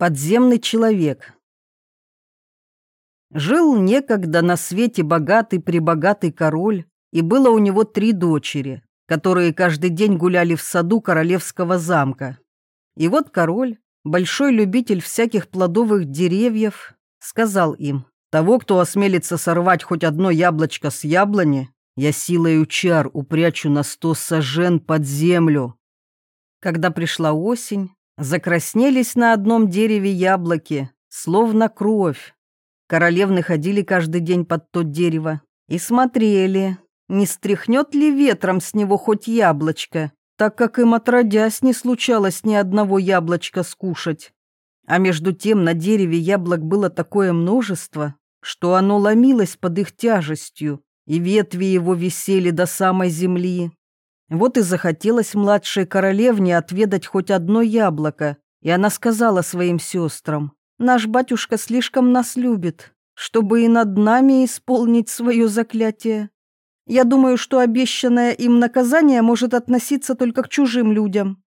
Подземный человек. Жил некогда на свете богатый-пребогатый король, и было у него три дочери, которые каждый день гуляли в саду королевского замка. И вот король, большой любитель всяких плодовых деревьев, сказал им, «Того, кто осмелится сорвать хоть одно яблочко с яблони, я силой чар упрячу на сто сажен под землю». Когда пришла осень, Закраснелись на одном дереве яблоки, словно кровь. Королевны ходили каждый день под то дерево и смотрели, не стряхнет ли ветром с него хоть яблочко, так как им отродясь не случалось ни одного яблочка скушать. А между тем на дереве яблок было такое множество, что оно ломилось под их тяжестью, и ветви его висели до самой земли. Вот и захотелось младшей королевне отведать хоть одно яблоко, и она сказала своим сестрам, «Наш батюшка слишком нас любит, чтобы и над нами исполнить свое заклятие. Я думаю, что обещанное им наказание может относиться только к чужим людям».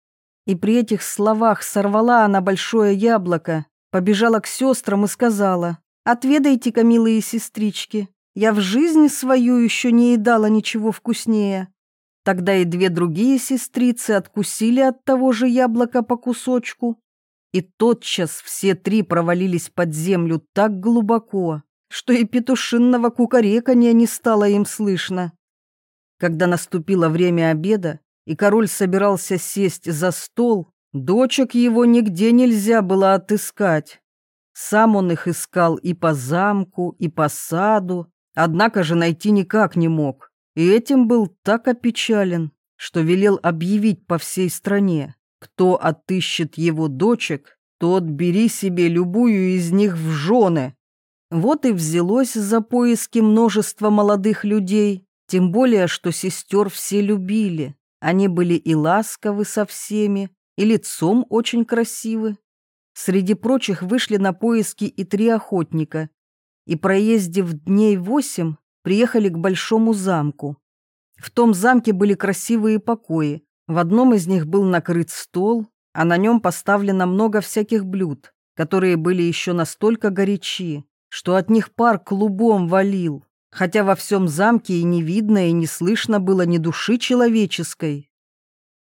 И при этих словах сорвала она большое яблоко, побежала к сестрам и сказала, «Отведайте-ка, милые сестрички, я в жизни свою еще не едала ничего вкуснее». Тогда и две другие сестрицы откусили от того же яблока по кусочку, и тотчас все три провалились под землю так глубоко, что и петушинного кукареканья не стало им слышно. Когда наступило время обеда, и король собирался сесть за стол, дочек его нигде нельзя было отыскать. Сам он их искал и по замку, и по саду, однако же найти никак не мог и этим был так опечален, что велел объявить по всей стране, кто отыщет его дочек, тот бери себе любую из них в жены. Вот и взялось за поиски множество молодых людей, тем более, что сестер все любили. Они были и ласковы со всеми, и лицом очень красивы. Среди прочих вышли на поиски и три охотника, и, проездив дней восемь, приехали к большому замку. В том замке были красивые покои. В одном из них был накрыт стол, а на нем поставлено много всяких блюд, которые были еще настолько горячи, что от них пар клубом валил, хотя во всем замке и не видно, и не слышно было ни души человеческой.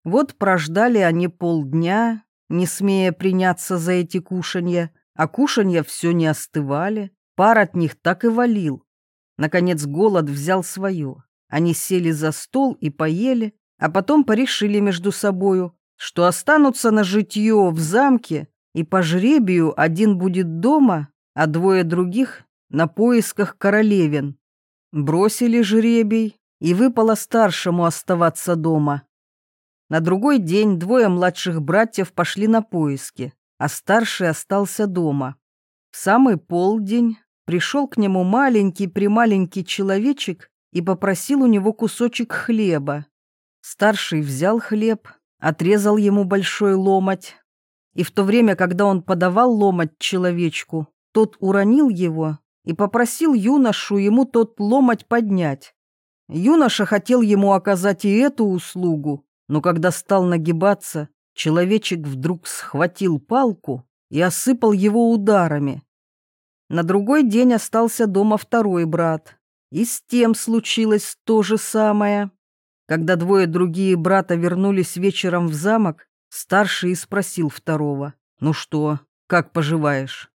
Вот прождали они полдня, не смея приняться за эти кушанья, а кушанья все не остывали, пар от них так и валил, Наконец голод взял свое. Они сели за стол и поели, а потом порешили между собою, что останутся на житье в замке, и по жребию один будет дома, а двое других на поисках королевин. Бросили жребий, и выпало старшему оставаться дома. На другой день двое младших братьев пошли на поиски, а старший остался дома. В самый полдень пришел к нему маленький-прималенький человечек и попросил у него кусочек хлеба. Старший взял хлеб, отрезал ему большой ломоть, и в то время, когда он подавал ломоть человечку, тот уронил его и попросил юношу ему тот ломоть поднять. Юноша хотел ему оказать и эту услугу, но когда стал нагибаться, человечек вдруг схватил палку и осыпал его ударами. На другой день остался дома второй брат. И с тем случилось то же самое. Когда двое другие брата вернулись вечером в замок, старший спросил второго, «Ну что, как поживаешь?»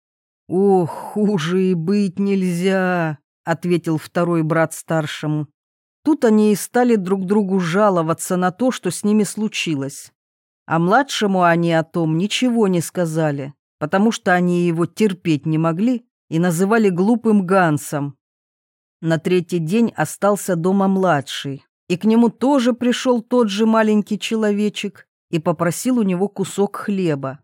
«Ох, хуже и быть нельзя», — ответил второй брат старшему. Тут они и стали друг другу жаловаться на то, что с ними случилось. А младшему они о том ничего не сказали, потому что они его терпеть не могли и называли глупым Гансом. На третий день остался дома младший, и к нему тоже пришел тот же маленький человечек и попросил у него кусок хлеба.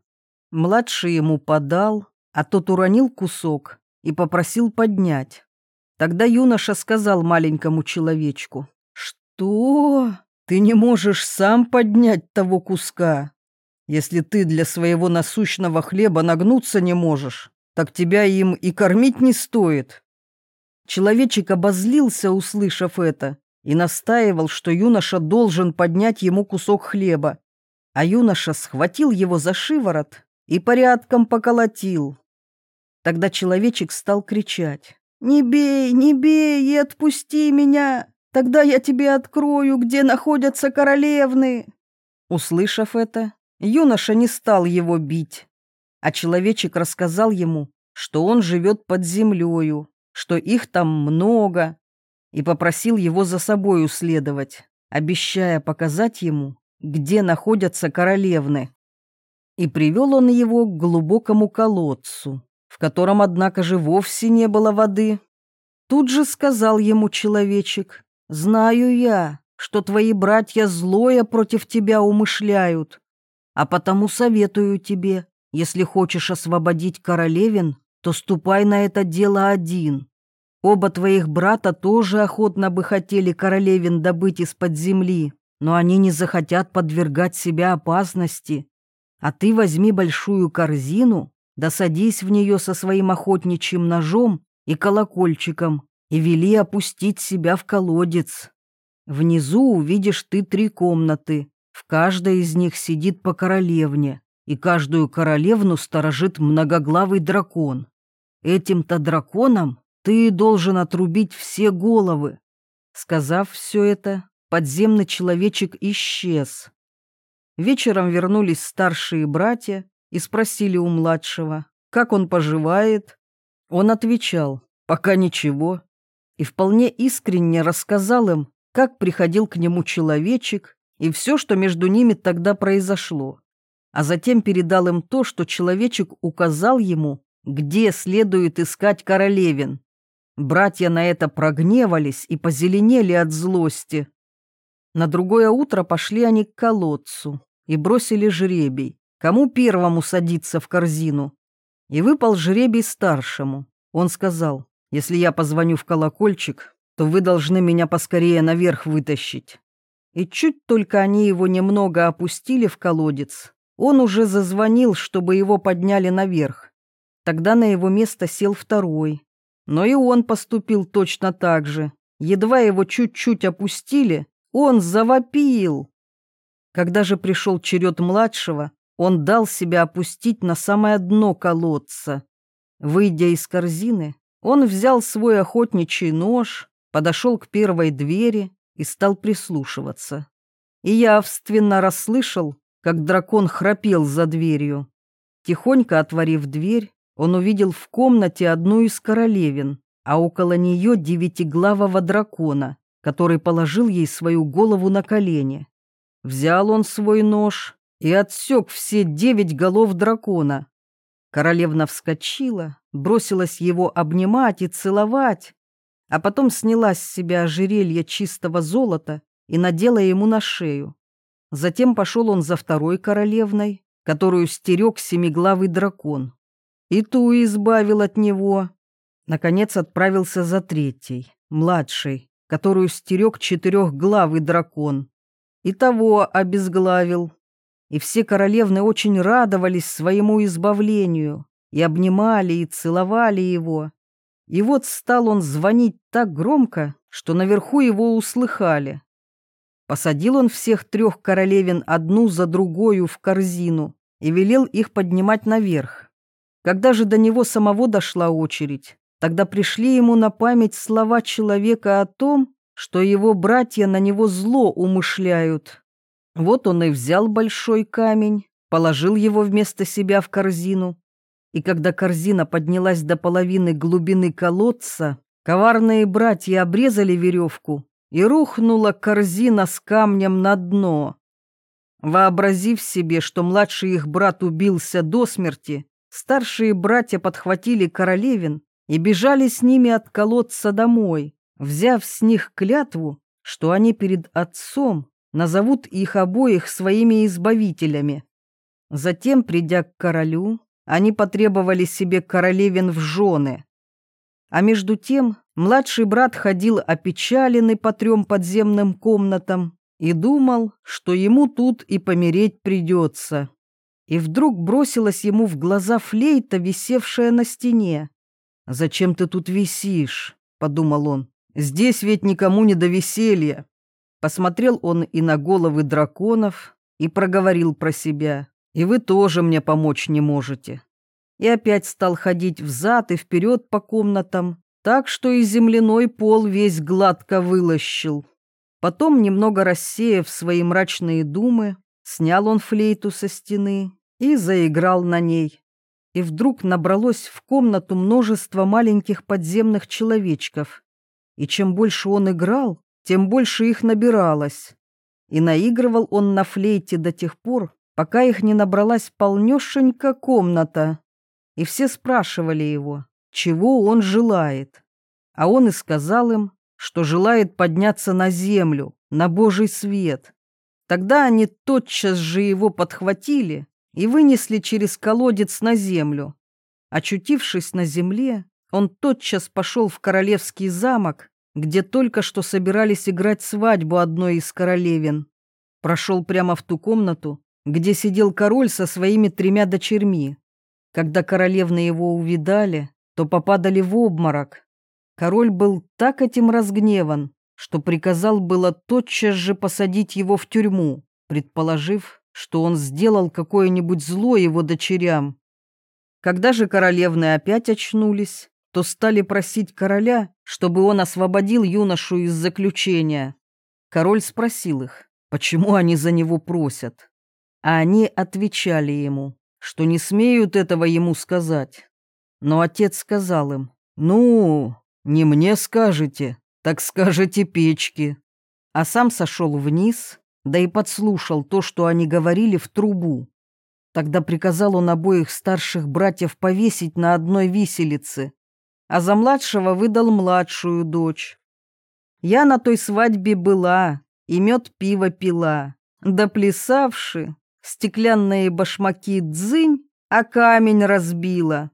Младший ему подал, а тот уронил кусок и попросил поднять. Тогда юноша сказал маленькому человечку, «Что? Ты не можешь сам поднять того куска? Если ты для своего насущного хлеба нагнуться не можешь, так тебя им и кормить не стоит». Человечек обозлился, услышав это, и настаивал, что юноша должен поднять ему кусок хлеба. А юноша схватил его за шиворот и порядком поколотил. Тогда человечек стал кричать. «Не бей, не бей и отпусти меня! Тогда я тебе открою, где находятся королевны!» Услышав это, юноша не стал его бить, а человечек рассказал ему, что он живет под землею, что их там много, и попросил его за собой следовать, обещая показать ему, где находятся королевны. И привел он его к глубокому колодцу, в котором, однако же, вовсе не было воды. Тут же сказал ему человечек, «Знаю я, что твои братья злое против тебя умышляют, а потому советую тебе, если хочешь освободить королевин, то ступай на это дело один. Оба твоих брата тоже охотно бы хотели королевин добыть из-под земли, но они не захотят подвергать себя опасности. А ты возьми большую корзину, да садись в нее со своим охотничьим ножом и колокольчиком и вели опустить себя в колодец. Внизу увидишь ты три комнаты, в каждой из них сидит по королевне, и каждую королевну сторожит многоглавый дракон. Этим-то драконом ты должен отрубить все головы. Сказав все это, подземный человечек исчез. Вечером вернулись старшие братья и спросили у младшего, как он поживает. Он отвечал, пока ничего, и вполне искренне рассказал им, как приходил к нему человечек и все, что между ними тогда произошло. А затем передал им то, что человечек указал ему, где следует искать королевин. Братья на это прогневались и позеленели от злости. На другое утро пошли они к колодцу и бросили жребий, кому первому садиться в корзину. И выпал жребий старшему. Он сказал, если я позвоню в колокольчик, то вы должны меня поскорее наверх вытащить. И чуть только они его немного опустили в колодец, он уже зазвонил, чтобы его подняли наверх. Тогда на его место сел второй. Но и он поступил точно так же. Едва его чуть-чуть опустили, он завопил. Когда же пришел черед младшего, он дал себя опустить на самое дно колодца. Выйдя из корзины, он взял свой охотничий нож, подошел к первой двери и стал прислушиваться. И явственно расслышал, как дракон храпел за дверью. Тихонько отворив дверь, он увидел в комнате одну из королевин, а около нее девятиглавого дракона, который положил ей свою голову на колени. Взял он свой нож и отсек все девять голов дракона. Королевна вскочила, бросилась его обнимать и целовать, а потом сняла с себя ожерелье чистого золота и надела ему на шею. Затем пошел он за второй королевной, которую стерег семиглавый дракон и ту избавил от него. Наконец отправился за третьей, младшей, которую стерег четырехглавый дракон. И того обезглавил. И все королевны очень радовались своему избавлению и обнимали и целовали его. И вот стал он звонить так громко, что наверху его услыхали. Посадил он всех трех королевин одну за другою в корзину и велел их поднимать наверх. Когда же до него самого дошла очередь, тогда пришли ему на память слова человека о том, что его братья на него зло умышляют. Вот он и взял большой камень, положил его вместо себя в корзину, и когда корзина поднялась до половины глубины колодца, коварные братья обрезали веревку, и рухнула корзина с камнем на дно. Вообразив себе, что младший их брат убился до смерти, Старшие братья подхватили королевин и бежали с ними от колодца домой, взяв с них клятву, что они перед отцом назовут их обоих своими избавителями. Затем, придя к королю, они потребовали себе королевин в жены. А между тем младший брат ходил опечаленный по трем подземным комнатам и думал, что ему тут и помереть придется и вдруг бросилась ему в глаза флейта, висевшая на стене. «Зачем ты тут висишь?» — подумал он. «Здесь ведь никому не до веселья». Посмотрел он и на головы драконов и проговорил про себя. и вы тоже мне помочь не можете. И опять стал ходить взад и вперед по комнатам, так что и земляной пол весь гладко вылощил. Потом, немного рассеяв свои мрачные думы, снял он флейту со стены и заиграл на ней. И вдруг набралось в комнату множество маленьких подземных человечков. И чем больше он играл, тем больше их набиралось. И наигрывал он на флейте до тех пор, пока их не набралась полнешенька комната. И все спрашивали его, чего он желает. А он и сказал им, что желает подняться на землю, на Божий свет. Тогда они тотчас же его подхватили и вынесли через колодец на землю. Очутившись на земле, он тотчас пошел в королевский замок, где только что собирались играть свадьбу одной из королевин. Прошел прямо в ту комнату, где сидел король со своими тремя дочерьми. Когда королевны его увидали, то попадали в обморок. Король был так этим разгневан, что приказал было тотчас же посадить его в тюрьму, предположив, что он сделал какое-нибудь зло его дочерям. Когда же королевны опять очнулись, то стали просить короля, чтобы он освободил юношу из заключения. Король спросил их, почему они за него просят. А они отвечали ему, что не смеют этого ему сказать. Но отец сказал им, «Ну, не мне скажете, так скажете печки». А сам сошел вниз да и подслушал то, что они говорили в трубу. Тогда приказал он обоих старших братьев повесить на одной виселице, а за младшего выдал младшую дочь. Я на той свадьбе была, и мед пиво пила, да плясавши, стеклянные башмаки дзынь, а камень разбила.